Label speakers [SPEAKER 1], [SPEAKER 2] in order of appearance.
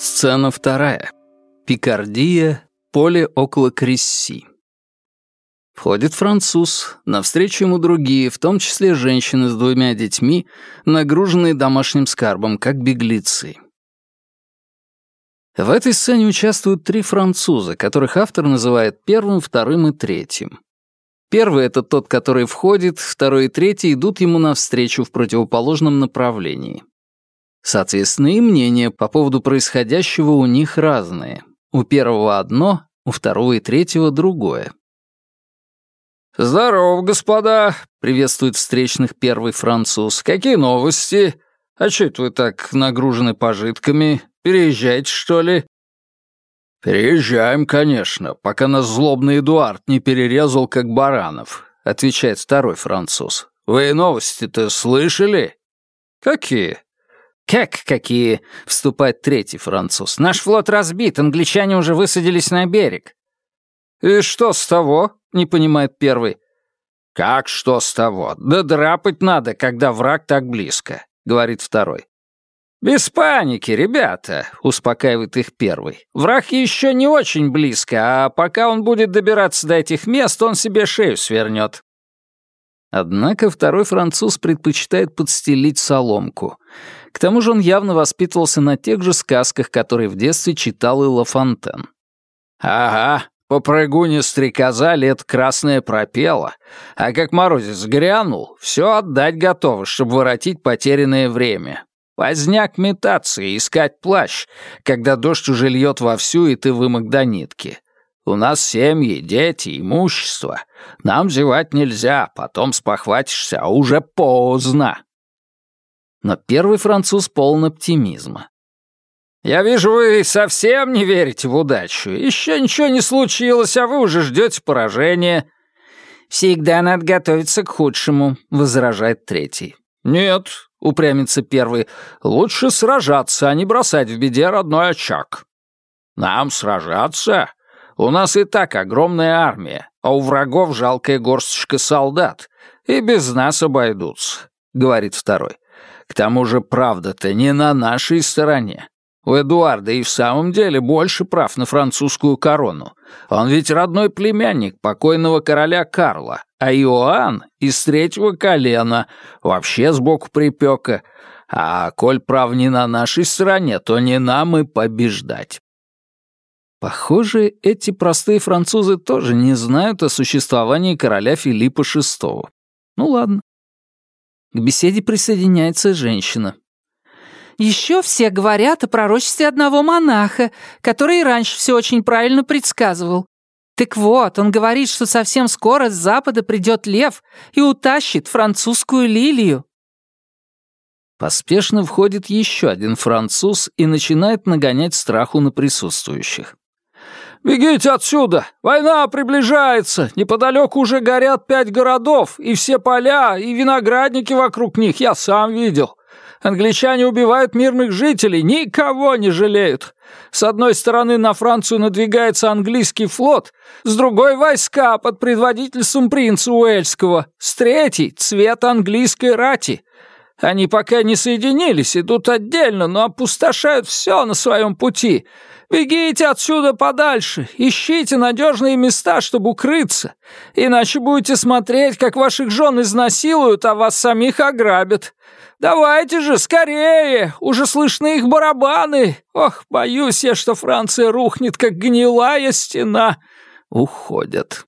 [SPEAKER 1] Сцена вторая. Пикардия, поле около Кресси. Входит француз, навстречу ему другие, в том числе женщины с двумя детьми, нагруженные домашним скарбом, как беглецы. В этой сцене участвуют три француза, которых автор называет первым, вторым и третьим. Первый — это тот, который входит, второй и третий идут ему навстречу в противоположном направлении. Соответственно, и мнения по поводу происходящего у них разные. У первого одно, у второго и третьего другое.
[SPEAKER 2] «Здорово, господа!» — приветствует встречных первый француз. «Какие новости? А чё это вы так нагружены пожитками? Переезжаете, что ли?» «Переезжаем, конечно, пока нас злобный Эдуард не перерезал, как баранов», — отвечает второй француз. «Вы новости-то слышали?»
[SPEAKER 1] «Какие?» «Как какие?» — вступает третий француз. «Наш флот разбит, англичане уже высадились на берег».
[SPEAKER 2] «И что с того?» — не понимает первый. «Как что с того? Да драпать надо, когда враг так близко», — говорит второй. «Без паники, ребята», — успокаивает их первый. «Враг еще не очень близко, а пока он будет добираться до этих мест, он себе шею свернет.
[SPEAKER 1] Однако второй француз предпочитает подстелить соломку. К тому же он явно воспитывался на тех же сказках, которые в детстве читал и Ла Фонтен.
[SPEAKER 2] «Ага, по прыгуне стрекоза лет красное пропела, а как морозец грянул, все отдать готово, чтобы воротить потерянное время. Поздняк метаться и искать плащ, когда дождь уже льет вовсю, и ты вымок до нитки. У нас семьи, дети, имущество. Нам зевать нельзя, потом спохватишься, а уже поздно.
[SPEAKER 1] Но первый француз полон оптимизма.
[SPEAKER 2] «Я вижу, вы совсем не верите в удачу. Еще ничего не случилось, а вы уже ждете поражения».
[SPEAKER 1] «Всегда надо готовиться к худшему», — возражает третий.
[SPEAKER 2] «Нет», — упрямится первый, — «лучше сражаться, а не бросать в беде родной очаг». «Нам сражаться? У нас и так огромная армия, а у врагов жалкая горсточка солдат. И без нас обойдутся», — говорит второй. «К тому же правда-то не на нашей стороне. У Эдуарда и в самом деле больше прав на французскую корону. Он ведь родной племянник покойного короля Карла, а Иоанн из третьего колена, вообще сбоку припека. А коль прав не на нашей стороне, то не нам и побеждать.
[SPEAKER 1] Похоже, эти простые французы тоже не знают о существовании короля Филиппа VI. Ну ладно. К беседе присоединяется женщина.
[SPEAKER 3] Еще все говорят о пророчестве одного монаха, который и раньше все очень правильно предсказывал. Так вот, он говорит, что совсем скоро с запада придет лев и утащит французскую лилию.
[SPEAKER 1] Поспешно входит еще один француз и начинает нагонять страху на присутствующих.
[SPEAKER 2] «Бегите отсюда! Война приближается! Неподалеку уже горят пять городов, и все поля, и виноградники вокруг них я сам видел. Англичане убивают мирных жителей, никого не жалеют. С одной стороны на Францию надвигается английский флот, с другой — войска под предводительством принца Уэльского, с третьей — цвет английской рати. Они пока не соединились, идут отдельно, но опустошают все на своем пути — Бегите отсюда подальше, ищите надежные места, чтобы укрыться, иначе будете смотреть, как ваших жен изнасилуют, а вас самих ограбят. Давайте же, скорее, уже слышны их барабаны. Ох, боюсь я, что Франция рухнет, как гнилая стена. Уходят.